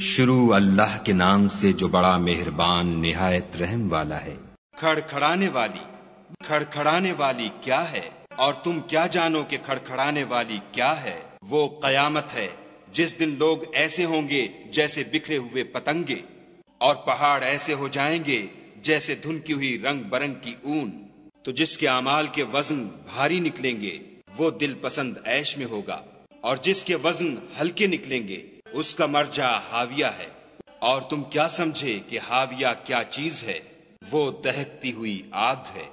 شروع اللہ کے نام سے جو بڑا مہربان نہایت رحم والا ہے۔ کھڑکھڑانے والی کھڑکھڑانے والی کیا ہے؟ اور تم کیا جانو کہ کھڑکھڑانے والی کیا ہے؟ وہ قیامت ہے، جس دن لوگ ایسے ہوں گے جیسے بکھرے ہوئے پتنگے اور پہاڑ ایسے ہو جائیں گے جیسے دھنکی ہوئی رنگ برنگ کی اون۔ تو جس کے اعمال کے وزن بھاری نکلیں گے، وہ دل پسند عیش میں ہوگا، اور جس کے وزن ہلکے نکلیں گے اس کا مرجع ہاویہ ہے۔ اور تم کیا سمجھے کہ ہاویہ کیا چیز ہے؟ وہ دہکتی ہوئی آگ ہے۔